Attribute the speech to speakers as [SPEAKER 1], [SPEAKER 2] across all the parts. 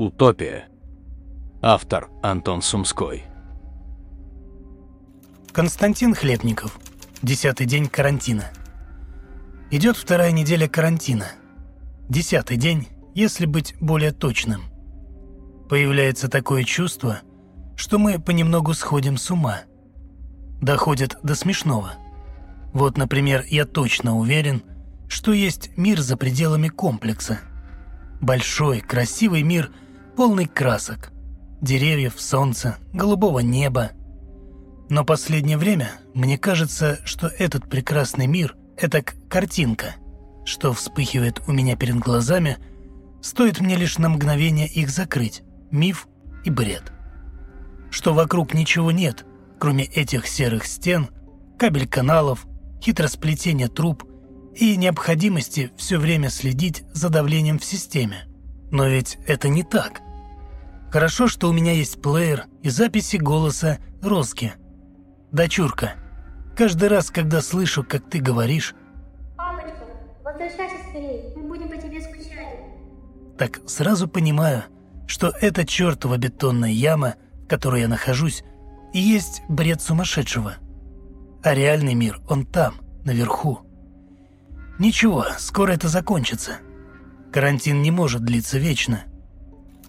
[SPEAKER 1] Утопия. Автор Антон Сумской.
[SPEAKER 2] Константин Хлебников. Десятый день карантина. Идет вторая неделя карантина. Десятый день, если быть более точным. Появляется такое чувство, что мы понемногу сходим с ума. Доходит до смешного. Вот, например, я точно уверен, что есть мир за пределами комплекса. Большой, красивый мир, полный красок. Деревьев, солнца, голубого неба. Но последнее время мне кажется, что этот прекрасный мир – это картинка, что вспыхивает у меня перед глазами, стоит мне лишь на мгновение их закрыть, миф и бред. Что вокруг ничего нет, кроме этих серых стен, кабель каналов, хитросплетения труб и необходимости все время следить за давлением в системе. Но ведь это не так. Хорошо, что у меня есть плеер и записи голоса Роски. Дочурка, каждый раз, когда слышу, как ты говоришь...
[SPEAKER 3] Папочка, возвращайся скорее, мы будем по тебе скучать.
[SPEAKER 2] Так сразу понимаю, что эта чертова бетонная яма, в которой я нахожусь, и есть бред сумасшедшего. А реальный мир, он там, наверху. Ничего, скоро это закончится. Карантин не может длиться вечно.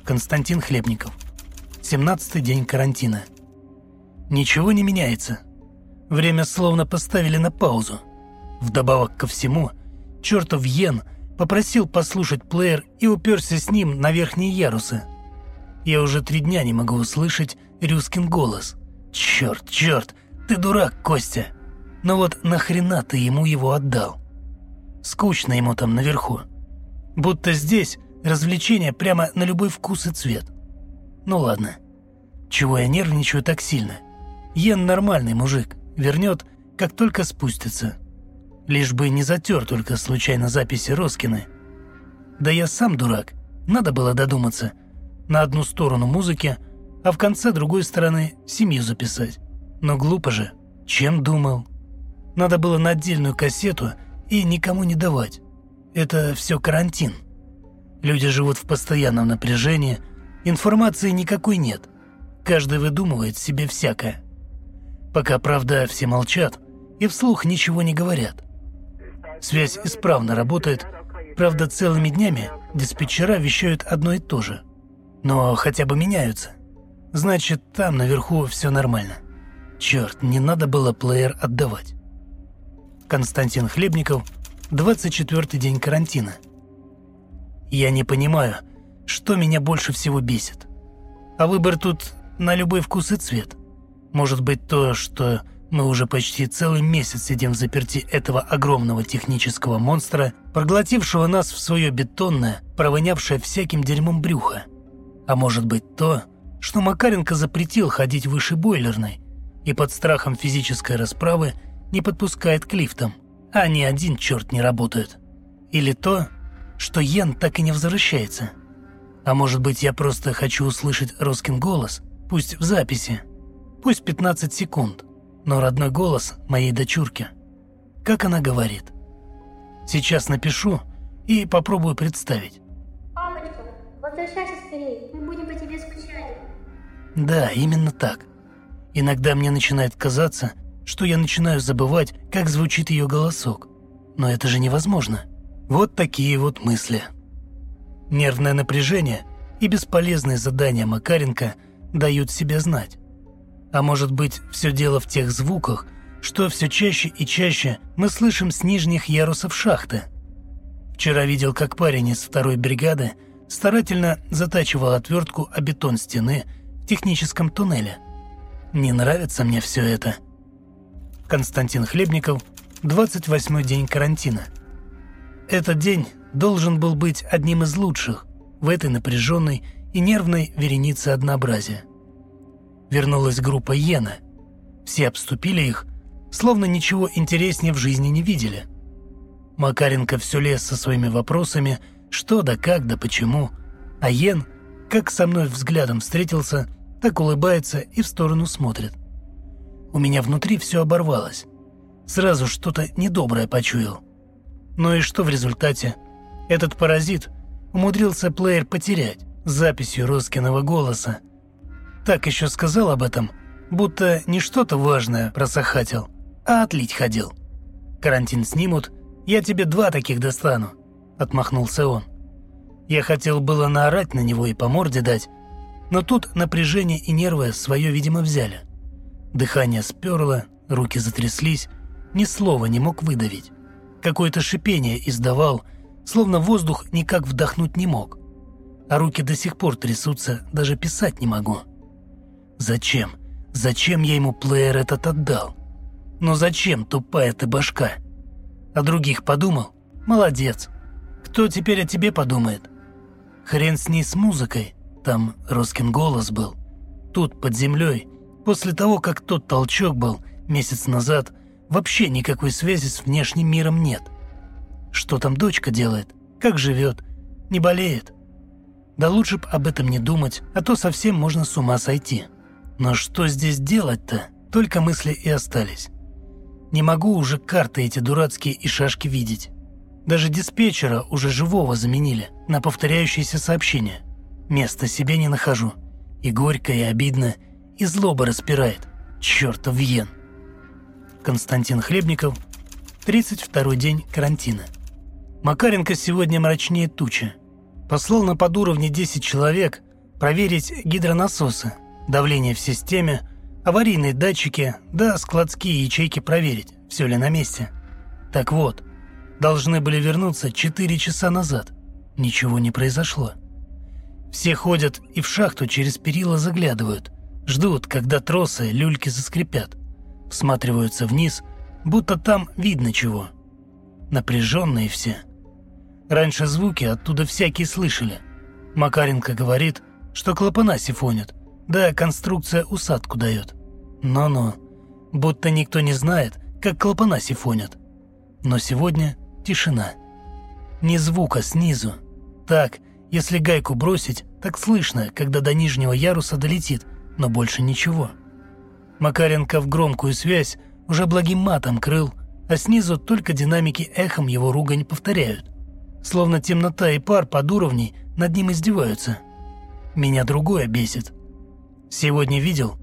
[SPEAKER 2] Константин Хлебников. 17 день карантина. Ничего не меняется. Время словно поставили на паузу. Вдобавок ко всему, чертов Йен попросил послушать плеер и уперся с ним на верхние ярусы. Я уже три дня не могу услышать Рюскин голос. Черт, черт, ты дурак, Костя. Но вот нахрена ты ему его отдал? Скучно ему там наверху. Будто здесь развлечения прямо на любой вкус и цвет. Ну ладно. Чего я нервничаю так сильно? Йен нормальный мужик. Вернет, как только спустится. Лишь бы не затер только случайно записи Роскины. Да я сам дурак. Надо было додуматься. На одну сторону музыки, а в конце другой стороны семью записать. Но глупо же. Чем думал? Надо было на отдельную кассету – и никому не давать. Это все карантин. Люди живут в постоянном напряжении, информации никакой нет. Каждый выдумывает себе всякое. Пока, правда, все молчат и вслух ничего не говорят. Связь исправно работает, правда, целыми днями диспетчера вещают одно и то же. Но хотя бы меняются. Значит, там наверху все нормально. Черт, не надо было плеер отдавать. Константин Хлебников, 24-й день карантина. Я не понимаю, что меня больше всего бесит. А выбор тут на любой вкус и цвет. Может быть то, что мы уже почти целый месяц сидим в заперти этого огромного технического монстра, проглотившего нас в свое бетонное, провонявшее всяким дерьмом брюхо. А может быть то, что Макаренко запретил ходить выше бойлерной и под страхом физической расправы – не подпускает к лифтам, а ни один черт не работает. Или то, что Йен так и не возвращается. А может быть, я просто хочу услышать Роскин голос, пусть в записи, пусть 15 секунд, но родной голос моей дочурки. Как она говорит. Сейчас напишу и попробую представить.
[SPEAKER 3] Папочка, возвращайся скорее, мы будем по тебе скучать.
[SPEAKER 2] Да, именно так. Иногда мне начинает казаться, что я начинаю забывать, как звучит ее голосок. Но это же невозможно. Вот такие вот мысли. Нервное напряжение и бесполезные задания Макаренко дают себя знать. А может быть, все дело в тех звуках, что все чаще и чаще мы слышим с нижних ярусов шахты. Вчера видел, как парень из второй бригады старательно затачивал отвертку о бетон стены в техническом туннеле. Не нравится мне все это. Константин Хлебников, 28 день карантина. Этот день должен был быть одним из лучших в этой напряженной и нервной веренице однообразия. Вернулась группа Йена. Все обступили их, словно ничего интереснее в жизни не видели. Макаренко все лез со своими вопросами, что да как да почему, а Йен, как со мной взглядом встретился, так улыбается и в сторону смотрит. У меня внутри все оборвалось. Сразу что-то недоброе почуял. Ну и что в результате? Этот паразит умудрился плеер потерять, записью Роскиного голоса. Так еще сказал об этом, будто не что-то важное просохатил, а отлить ходил. Карантин снимут, я тебе два таких достану, отмахнулся он. Я хотел было наорать на него и по морде дать, но тут напряжение и нервы свое, видимо, взяли. Дыхание сперло, руки затряслись, ни слова не мог выдавить. Какое-то шипение издавал, словно воздух никак вдохнуть не мог. А руки до сих пор трясутся, даже писать не могу. Зачем? Зачем я ему плеер этот отдал? Но зачем, тупая ты башка? О других подумал? Молодец. Кто теперь о тебе подумает? Хрен с ней с музыкой. Там Роскин голос был. Тут, под землей, после того, как тот толчок был месяц назад, вообще никакой связи с внешним миром нет. Что там дочка делает? Как живет? Не болеет? Да лучше б об этом не думать, а то совсем можно с ума сойти. Но что здесь делать-то? Только мысли и остались. Не могу уже карты эти дурацкие и шашки видеть. Даже диспетчера уже живого заменили на повторяющиеся сообщения. Места себе не нахожу. И горько, и обидно, и злоба распирает. Чёртов йен. Константин Хлебников, 32-й день карантина. Макаренко сегодня мрачнее тучи. Послал на подуровне 10 человек проверить гидронасосы, давление в системе, аварийные датчики, да складские ячейки проверить, все ли на месте. Так вот, должны были вернуться 4 часа назад. Ничего не произошло. Все ходят и в шахту через перила заглядывают, ждут, когда тросы, люльки заскрипят. Всматриваются вниз, будто там видно чего. Напряженные все. Раньше звуки оттуда всякие слышали. Макаренко говорит, что клапана сифонят, да конструкция усадку дает. Но-но, будто никто не знает, как клапана сифонят. Но сегодня Тишина. Ни звука снизу. Так, если гайку бросить, так слышно, когда до нижнего яруса долетит, но больше ничего. Макаренко в громкую связь уже благим матом крыл, а снизу только динамики эхом его ругань повторяют. Словно темнота и пар под уровней над ним издеваются. Меня другое бесит. Сегодня видел,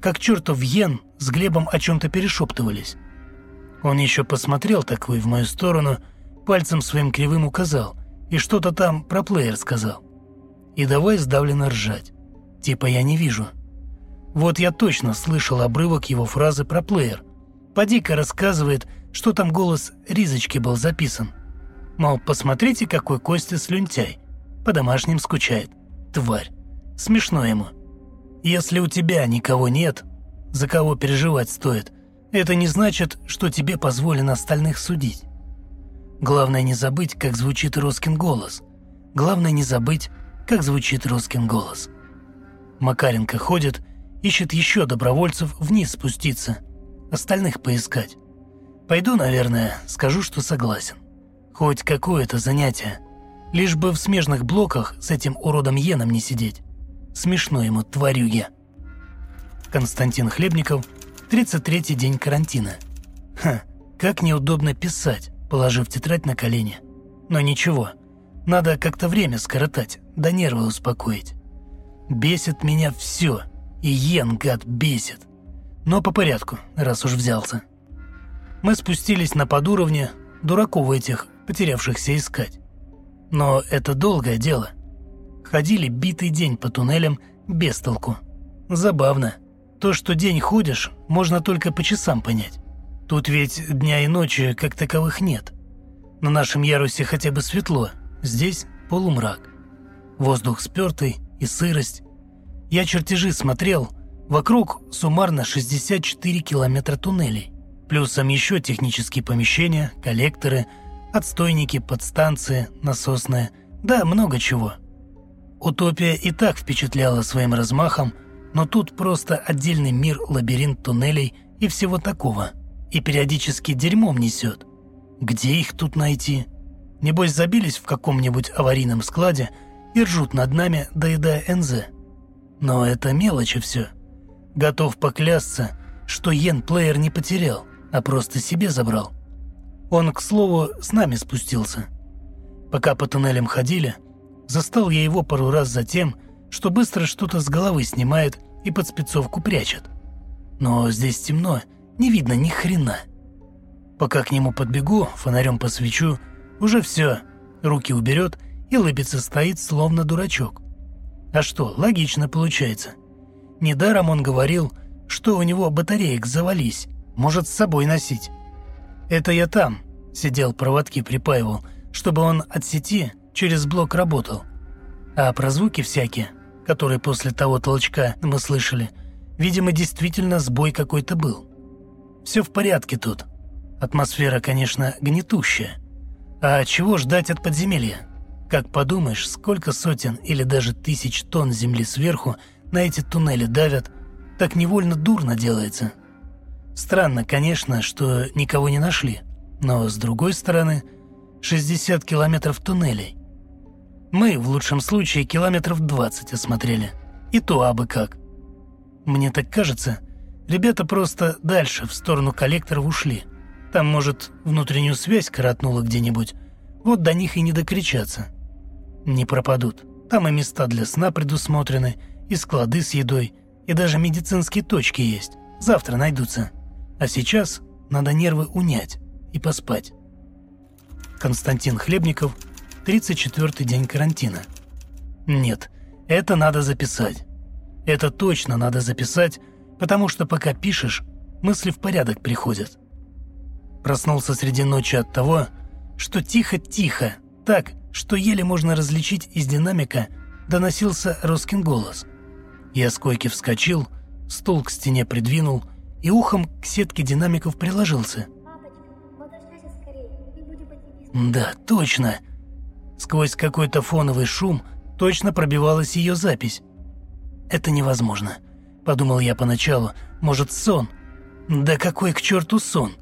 [SPEAKER 2] как чертов Йен с Глебом о чем-то перешептывались. Он еще посмотрел такой в мою сторону, пальцем своим кривым указал и что-то там про плеер сказал. И давай сдавленно ржать. Типа я не вижу. Вот я точно слышал обрывок его фразы про плеер. Поди-ка рассказывает, что там голос Ризочки был записан. Мол, посмотрите, какой Костя слюнтяй. По домашним скучает. Тварь. Смешно ему. Если у тебя никого нет, за кого переживать стоит, это не значит, что тебе позволено остальных судить. Главное не забыть, как звучит Роскин голос. Главное не забыть, как звучит Роскин голос. Макаренко ходит, ищет еще добровольцев вниз спуститься, остальных поискать. Пойду, наверное, скажу, что согласен. Хоть какое-то занятие. Лишь бы в смежных блоках с этим уродом Йеном не сидеть. Смешно ему, тварюге. Константин Хлебников – 33-й день карантина. Ха, как неудобно писать, положив тетрадь на колени. Но ничего, надо как-то время скоротать, да нервы успокоить. Бесит меня все, и Йен, гад, бесит. Но по порядку, раз уж взялся. Мы спустились на подуровне, дураков этих, потерявшихся искать. Но это долгое дело. Ходили битый день по туннелям без толку. Забавно. То, что день ходишь, можно только по часам понять. Тут ведь дня и ночи как таковых нет. На нашем ярусе хотя бы светло, здесь полумрак. Воздух спертый и сырость. Я чертежи смотрел, вокруг суммарно 64 километра туннелей. Плюсом еще технические помещения, коллекторы, отстойники, подстанции, насосные, да много чего. Утопия и так впечатляла своим размахом – но тут просто отдельный мир, лабиринт туннелей и всего такого. И периодически дерьмом несет. Где их тут найти? Небось забились в каком-нибудь аварийном складе и ржут над нами, доедая НЗ. Но это мелочи все. Готов поклясться, что Йен-плеер не потерял, а просто себе забрал. Он, к слову, с нами спустился. Пока по туннелям ходили, Застал я его пару раз за тем, что быстро что-то с головы снимает и под спецовку прячет. Но здесь темно, не видно ни хрена. Пока к нему подбегу, фонарем посвечу, уже все, руки уберет и лыбится стоит, словно дурачок. А что, логично получается. Недаром он говорил, что у него батареек завались, может с собой носить. Это я там, сидел, проводки припаивал, чтобы он от сети через блок работал. А про звуки всякие, которые после того толчка мы слышали, видимо, действительно сбой какой-то был. Все в порядке тут. Атмосфера, конечно, гнетущая. А чего ждать от подземелья? Как подумаешь, сколько сотен или даже тысяч тонн земли сверху на эти туннели давят, так невольно дурно делается. Странно, конечно, что никого не нашли, но с другой стороны, 60 километров туннелей. Мы, в лучшем случае, километров 20 осмотрели. И то абы как. Мне так кажется, ребята просто дальше, в сторону коллекторов ушли. Там, может, внутреннюю связь коротнула где-нибудь. Вот до них и не докричаться не пропадут. Там и места для сна предусмотрены, и склады с едой, и даже медицинские точки есть. Завтра найдутся. А сейчас надо нервы унять и поспать. Константин Хлебников, 34-й день карантина. Нет, это надо записать. Это точно надо записать, потому что пока пишешь, мысли в порядок приходят. Проснулся среди ночи от того, что тихо-тихо, так, что еле можно различить из динамика, доносился Роскин голос. Я с койки вскочил, стул к стене придвинул и ухом к сетке динамиков приложился. Да, точно. Сквозь какой-то фоновый шум точно пробивалась ее запись. Это невозможно, подумал я поначалу. Может, сон? Да какой к черту сон?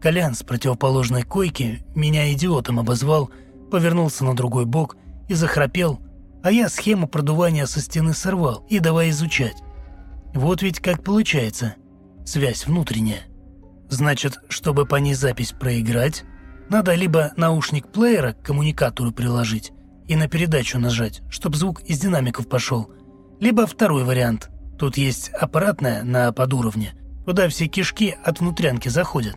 [SPEAKER 2] Колян с противоположной койки меня идиотом обозвал – повернулся на другой бок и захрапел, а я схему продувания со стены сорвал и давай изучать. Вот ведь как получается. Связь внутренняя. Значит, чтобы по ней запись проиграть, надо либо наушник плеера к коммуникатору приложить и на передачу нажать, чтобы звук из динамиков пошел, либо второй вариант. Тут есть аппаратная на подуровне, куда все кишки от внутрянки заходят.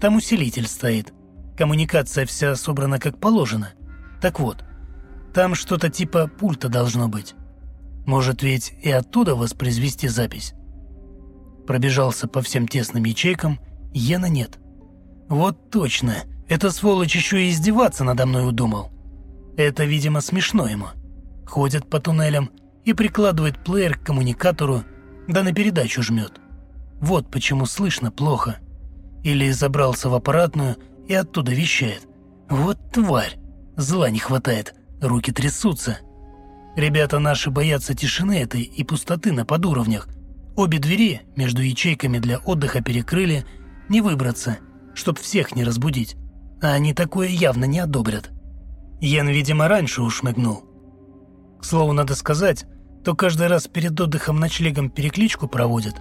[SPEAKER 2] Там усилитель стоит – Коммуникация вся собрана как положено. Так вот, там что-то типа пульта должно быть. Может ведь и оттуда воспроизвести запись? Пробежался по всем тесным ячейкам, Йена нет. Вот точно, эта сволочь еще и издеваться надо мной удумал. Это, видимо, смешно ему. Ходит по туннелям и прикладывает плеер к коммуникатору, да на передачу жмет. Вот почему слышно плохо. Или забрался в аппаратную и оттуда вещает. Вот тварь! Зла не хватает, руки трясутся. Ребята наши боятся тишины этой и пустоты на подуровнях. Обе двери между ячейками для отдыха перекрыли, не выбраться, чтоб всех не разбудить. А они такое явно не одобрят. Ян, видимо, раньше ушмыгнул. К слову, надо сказать, то каждый раз перед отдыхом ночлегом перекличку проводят,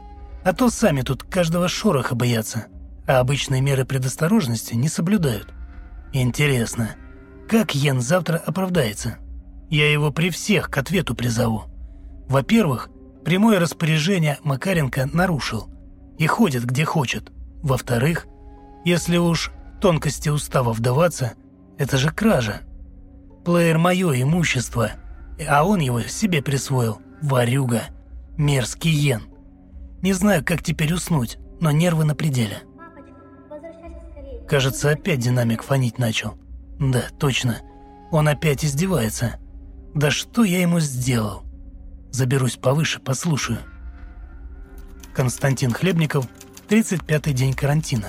[SPEAKER 2] а то сами тут каждого шороха боятся а обычные меры предосторожности не соблюдают. Интересно, как Йен завтра оправдается? Я его при всех к ответу призову. Во-первых, прямое распоряжение Макаренко нарушил и ходит где хочет. Во-вторых, если уж тонкости устава вдаваться, это же кража. Плеер – мое имущество, а он его себе присвоил. Варюга. Мерзкий Йен. Не знаю, как теперь уснуть, но нервы на пределе. Кажется, опять динамик фонить начал. Да, точно. Он опять издевается. Да что я ему сделал? Заберусь повыше, послушаю. Константин Хлебников, 35-й день карантина.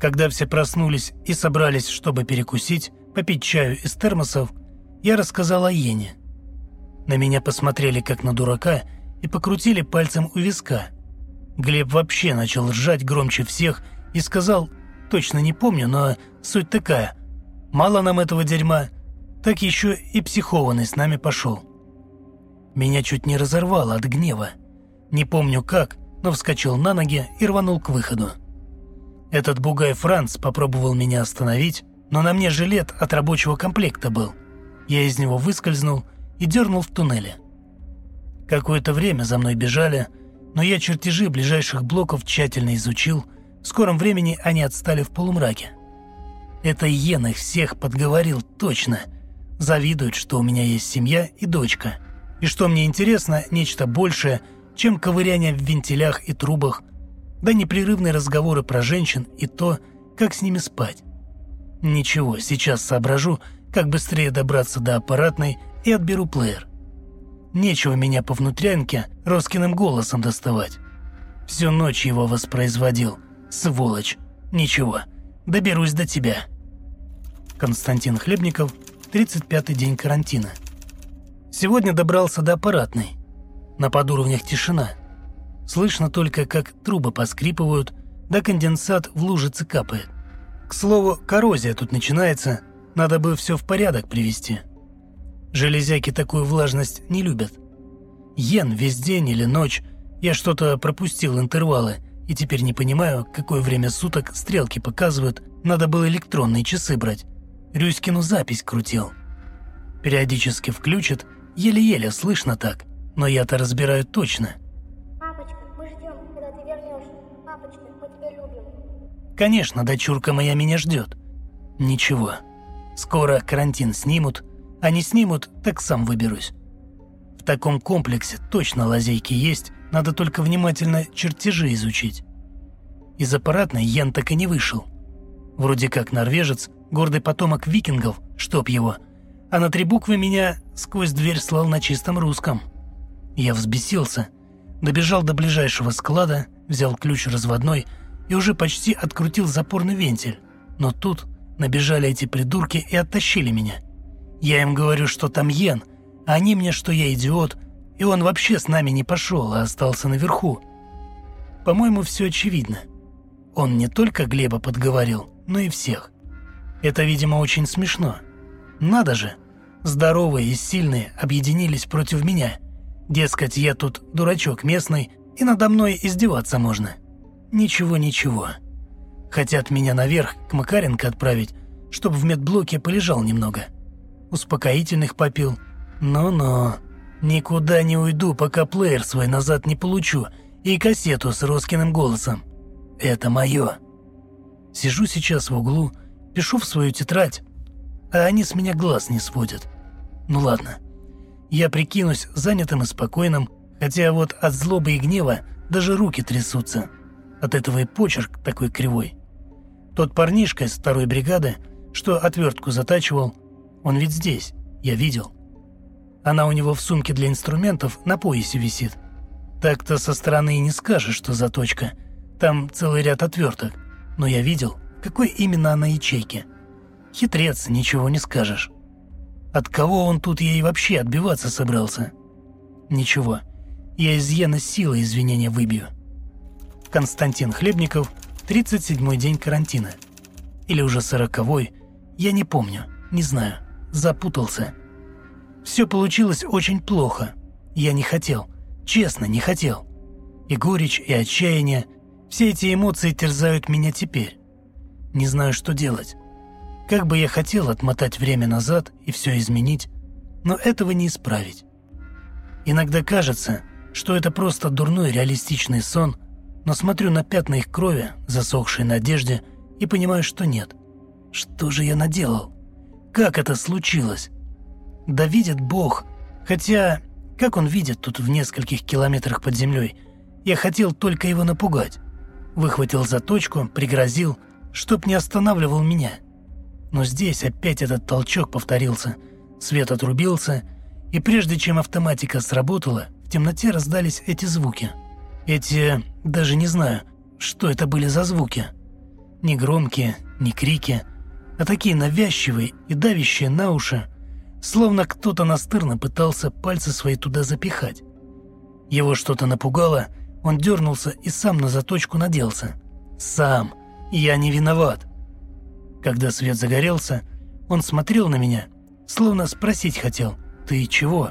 [SPEAKER 2] Когда все проснулись и собрались, чтобы перекусить, попить чаю из термосов, я рассказал о Йене. На меня посмотрели как на дурака и покрутили пальцем у виска. Глеб вообще начал ржать громче всех и сказал, точно не помню, но суть такая. Мало нам этого дерьма, так еще и психованный с нами пошел. Меня чуть не разорвало от гнева. Не помню как, но вскочил на ноги и рванул к выходу. Этот бугай Франц попробовал меня остановить, но на мне жилет от рабочего комплекта был. Я из него выскользнул и дернул в туннеле. Какое-то время за мной бежали, но я чертежи ближайших блоков тщательно изучил. В скором времени они отстали в полумраке. Это Йен их всех подговорил точно. Завидуют, что у меня есть семья и дочка. И что мне интересно, нечто большее, чем ковыряние в вентилях и трубах, да непрерывные разговоры про женщин и то, как с ними спать. Ничего, сейчас соображу, как быстрее добраться до аппаратной и отберу плеер. Нечего меня по внутрянке Роскиным голосом доставать. Всю ночь его воспроизводил. Сволочь. Ничего, доберусь до тебя. Константин Хлебников, 35-й день карантина. Сегодня добрался до аппаратной. На подуровнях тишина. Слышно только, как трубы поскрипывают, да конденсат в лужице капает. К слову, коррозия тут начинается, надо бы все в порядок привести. Железяки такую влажность не любят. Йен весь день или ночь, я что-то пропустил интервалы, и теперь не понимаю, какое время суток стрелки показывают, надо было электронные часы брать. Рюськину запись крутил. Периодически включит, еле-еле слышно так, но я-то разбираю точно.
[SPEAKER 3] Папочка, мы ждем, когда ты вернешься. Папочка, мы тебя любим.
[SPEAKER 2] Конечно, дочурка моя меня ждет. Ничего, скоро карантин снимут, а не снимут, так сам выберусь. В таком комплексе точно лазейки есть, надо только внимательно чертежи изучить. Из аппаратной Ян так и не вышел. Вроде как норвежец, гордый потомок викингов, чтоб его, а на три буквы меня сквозь дверь слал на чистом русском. Я взбесился, добежал до ближайшего склада, взял ключ разводной и уже почти открутил запорный вентиль. Но тут набежали эти придурки и оттащили меня. Я им говорю, что там Йен, а они мне, что я идиот, и он вообще с нами не пошел, а остался наверху. По-моему, все очевидно. Он не только Глеба подговорил, но и всех. Это, видимо, очень смешно. Надо же, здоровые и сильные объединились против меня. Дескать, я тут дурачок местный, и надо мной издеваться можно. Ничего-ничего. Хотят меня наверх к Макаренко отправить, чтобы в медблоке полежал немного. Успокоительных попил. Но-но, никуда не уйду, пока плеер свой назад не получу и кассету с Роскиным голосом. Это мое. Сижу сейчас в углу, пишу в свою тетрадь, а они с меня глаз не сводят. Ну ладно, я прикинусь занятым и спокойным, хотя вот от злобы и гнева даже руки трясутся. От этого и почерк такой кривой. Тот парнишка из второй бригады, что отвертку затачивал, он ведь здесь, я видел. Она у него в сумке для инструментов на поясе висит. Так-то со стороны и не скажешь, что заточка. Там целый ряд отверток. Но я видел, какой именно она ячейки. Хитрец, ничего не скажешь. От кого он тут ей вообще отбиваться собрался? Ничего, я из Йена силы извинения выбью. Константин Хлебников, 37-й день карантина. Или уже 40-й, я не помню, не знаю, запутался. Все получилось очень плохо. Я не хотел, честно не хотел. И горечь, и отчаяние, все эти эмоции терзают меня теперь. Не знаю, что делать. Как бы я хотел отмотать время назад и все изменить, но этого не исправить. Иногда кажется, что это просто дурной реалистичный сон, но смотрю на пятна их крови, засохшие на одежде, и понимаю, что нет. Что же я наделал? Как это случилось? Да видит Бог. Хотя, как он видит тут в нескольких километрах под землей? Я хотел только его напугать. Выхватил заточку, пригрозил, чтоб не останавливал меня. Но здесь опять этот толчок повторился. Свет отрубился, и прежде чем автоматика сработала, в темноте раздались эти звуки. Эти... даже не знаю, что это были за звуки. Не громкие, не крики, а такие навязчивые и давящие на уши, словно кто-то настырно пытался пальцы свои туда запихать. Его что-то напугало, он дернулся и сам на заточку наделся. Сам. Я не виноват. Когда свет загорелся, он смотрел на меня, словно спросить хотел «Ты чего?».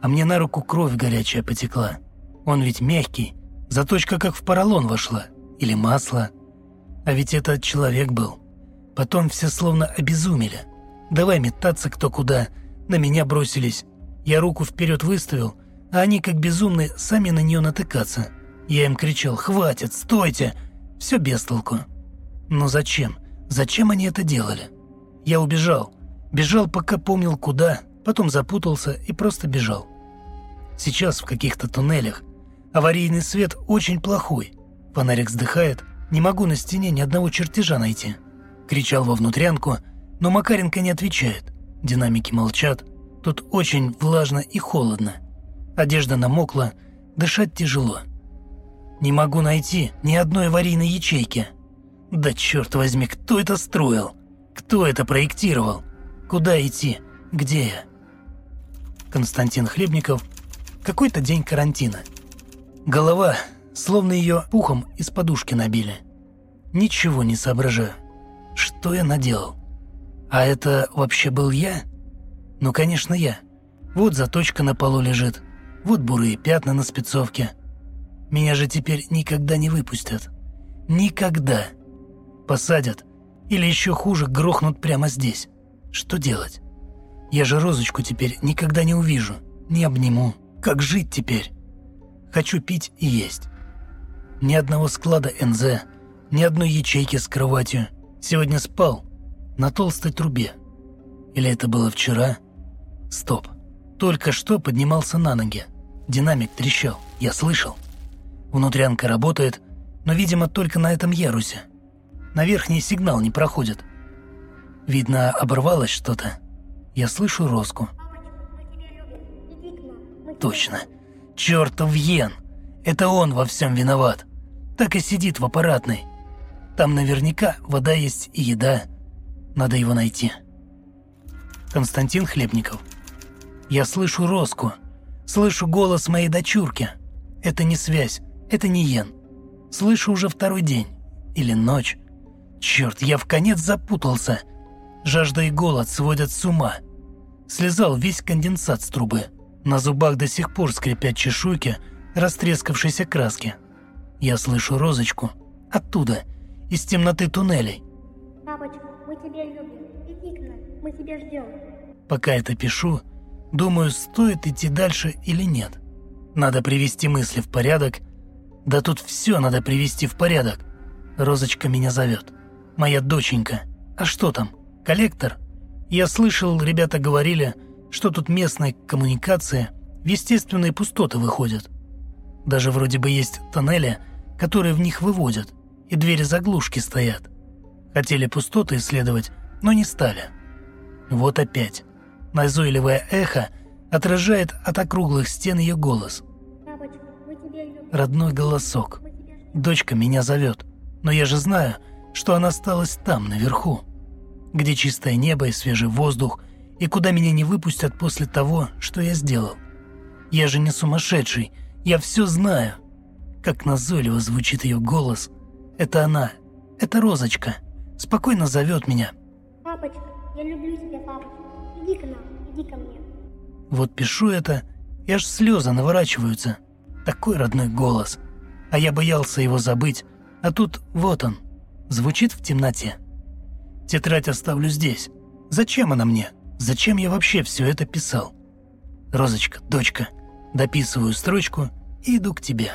[SPEAKER 2] А мне на руку кровь горячая потекла. Он ведь мягкий, заточка как в поролон вошла. Или масло. А ведь это человек был. Потом все словно обезумели. Давай метаться кто куда, На меня бросились. Я руку вперед выставил, а они, как безумные, сами на нее натыкаться. Я им кричал «Хватит! Стойте!» Все без толку. Но зачем? Зачем они это делали? Я убежал. Бежал, пока помнил куда, потом запутался и просто бежал. Сейчас в каких-то туннелях аварийный свет очень плохой. Фонарик вздыхает, не могу на стене ни одного чертежа найти. Кричал во внутрянку, но Макаренко не отвечает. Динамики молчат. Тут очень влажно и холодно. Одежда намокла, дышать тяжело. Не могу найти ни одной аварийной ячейки. Да черт возьми, кто это строил? Кто это проектировал? Куда идти? Где я? Константин Хлебников. Какой-то день карантина. Голова, словно ее пухом из подушки набили. Ничего не соображаю. Что я наделал? А это вообще был я? Ну, конечно, я. Вот заточка на полу лежит. Вот бурые пятна на спецовке. Меня же теперь никогда не выпустят. Никогда. Посадят. Или еще хуже, грохнут прямо здесь. Что делать? Я же розочку теперь никогда не увижу. Не обниму. Как жить теперь? Хочу пить и есть. Ни одного склада НЗ, ни одной ячейки с кроватью. Сегодня спал на толстой трубе. Или это было вчера? Стоп. Только что поднимался на ноги. Динамик трещал. Я слышал. Внутрянка работает, но, видимо, только на этом ярусе. На верхний сигнал не проходит. Видно, оборвалось что-то. Я слышу Роску. Точно. Чертов Йен. Это он во всем виноват. Так и сидит в аппаратной. Там наверняка вода есть и еда. Надо его найти. Константин Хлебников. Я слышу Роску. Слышу голос моей дочурки. Это не связь. Это не Йен. Слышу уже второй день. Или ночь. Черт, я в конец запутался. Жажда и голод сводят с ума. Слезал весь конденсат с трубы. На зубах до сих пор скрипят чешуйки растрескавшейся краски. Я слышу розочку. Оттуда, из темноты туннелей.
[SPEAKER 3] Папочка, мы тебя любим. Иди к нам, мы тебя ждем.
[SPEAKER 2] Пока это пишу, думаю, стоит идти дальше или нет. Надо привести мысли в порядок. Да тут все надо привести в порядок. Розочка меня зовет. Моя доченька. А что там? Коллектор? Я слышал, ребята говорили, что тут местные коммуникации в естественные пустоты выходят. Даже вроде бы есть тоннели, которые в них выводят, и двери заглушки стоят. Хотели пустоты исследовать, но не стали. Вот опять. Назойливое эхо отражает от округлых стен ее голос. Родной голосок. Дочка меня зовет, но я же знаю, что она осталась там, наверху, где чистое небо и свежий воздух, и куда меня не выпустят после того, что я сделал. Я же не сумасшедший, я все знаю. Как назойливо звучит ее голос. Это она, это Розочка. Спокойно зовет меня.
[SPEAKER 3] Папочка, я люблю тебя, папочка. Иди к нам, иди ко мне.
[SPEAKER 2] Вот пишу это, и аж слезы наворачиваются. Такой родной голос. А я боялся его забыть. А тут вот он, звучит в темноте. Тетрадь оставлю здесь. Зачем она мне? Зачем я вообще все это писал? Розочка, дочка, дописываю строчку и иду к тебе.